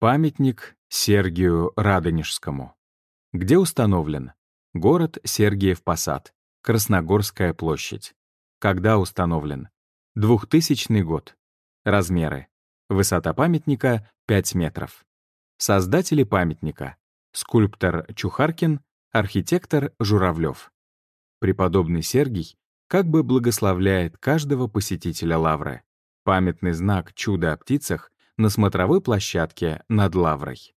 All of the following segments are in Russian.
Памятник Сергию Радонежскому. Где установлен? Город Сергиев-Посад, Красногорская площадь. Когда установлен? 2000 год. Размеры. Высота памятника — 5 метров. Создатели памятника. Скульптор Чухаркин, архитектор Журавлев. Преподобный Сергий как бы благословляет каждого посетителя лавры. Памятный знак «Чудо о птицах» на смотровой площадке над Лаврой.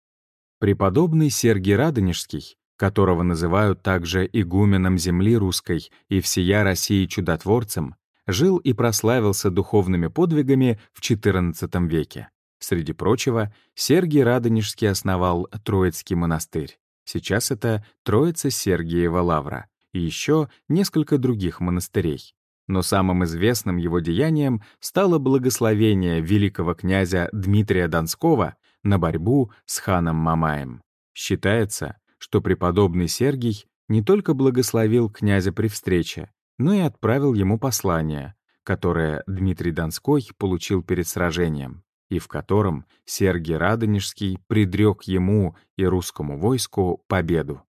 Преподобный Сергий Радонежский, которого называют также игуменом земли русской и всея России чудотворцем, жил и прославился духовными подвигами в XIV веке. Среди прочего, Сергий Радонежский основал Троицкий монастырь. Сейчас это Троица Сергиева Лавра и еще несколько других монастырей но самым известным его деянием стало благословение великого князя Дмитрия Донского на борьбу с ханом Мамаем. Считается, что преподобный Сергий не только благословил князя при встрече, но и отправил ему послание, которое Дмитрий Донской получил перед сражением, и в котором Сергий Радонежский предрек ему и русскому войску победу.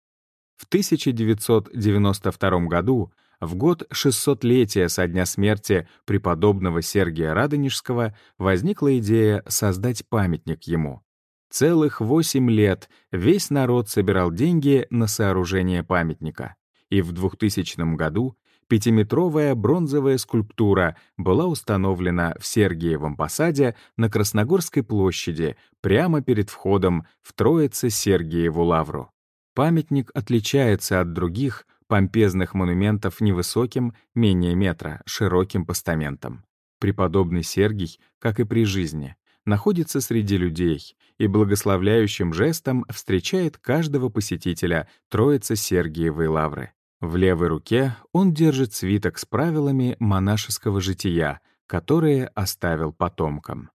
В 1992 году в год 600-летия со дня смерти преподобного Сергия Радонежского возникла идея создать памятник ему. Целых восемь лет весь народ собирал деньги на сооружение памятника. И в 2000 году пятиметровая бронзовая скульптура была установлена в Сергиевом посаде на Красногорской площади прямо перед входом в Троице-Сергиеву лавру. Памятник отличается от других помпезных монументов невысоким, менее метра, широким постаментом. Преподобный Сергий, как и при жизни, находится среди людей и благословляющим жестом встречает каждого посетителя Троицы Сергиевой лавры. В левой руке он держит свиток с правилами монашеского жития, которые оставил потомкам.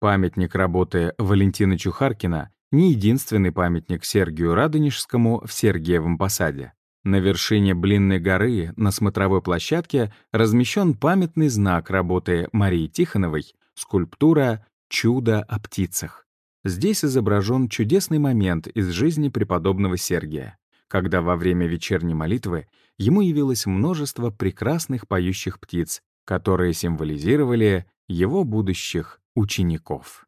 Памятник работы Валентина Чухаркина не единственный памятник Сергию Радонежскому в Сергиевом посаде. На вершине Блинной горы на смотровой площадке размещен памятный знак работы Марии Тихоновой, скульптура «Чудо о птицах». Здесь изображен чудесный момент из жизни преподобного Сергия, когда во время вечерней молитвы ему явилось множество прекрасных поющих птиц, которые символизировали его будущих учеников.